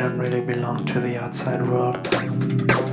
don't really belong to the outside world.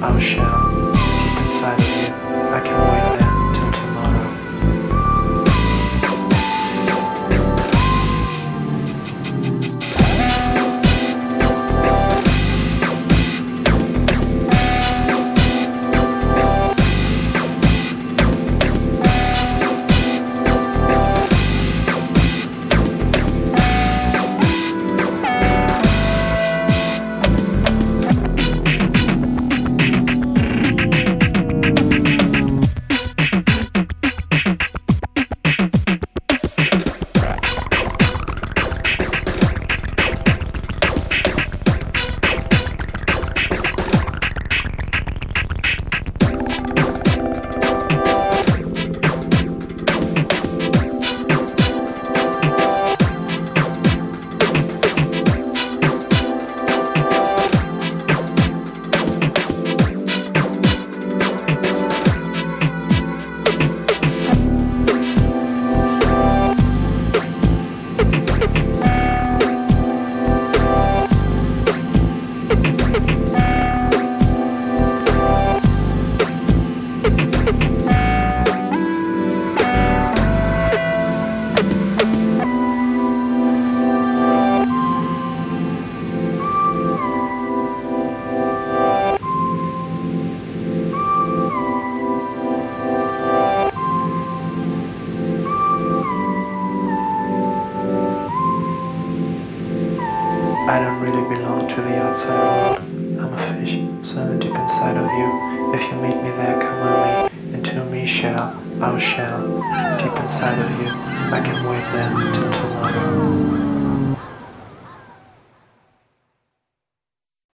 Oh, shall, our shell. Outside world. I'm a fish, so deep inside of you. If you meet me there, come with me into me shell, our shell. Deep inside of you, I can wait there till tomorrow.